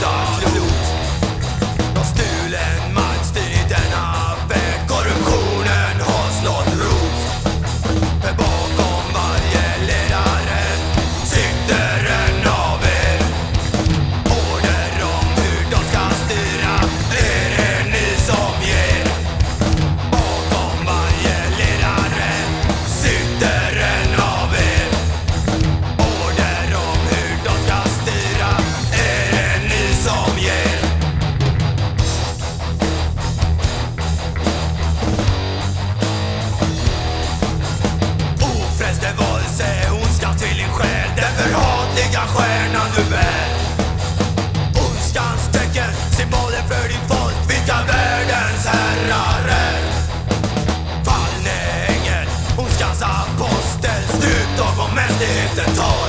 die. förhatliga stjärna du bär. Ondskans tecken, symbolen för din folk Vilka världens herrar är Fallne ängel, ondskans apostel Stup dem om mänskligheten tar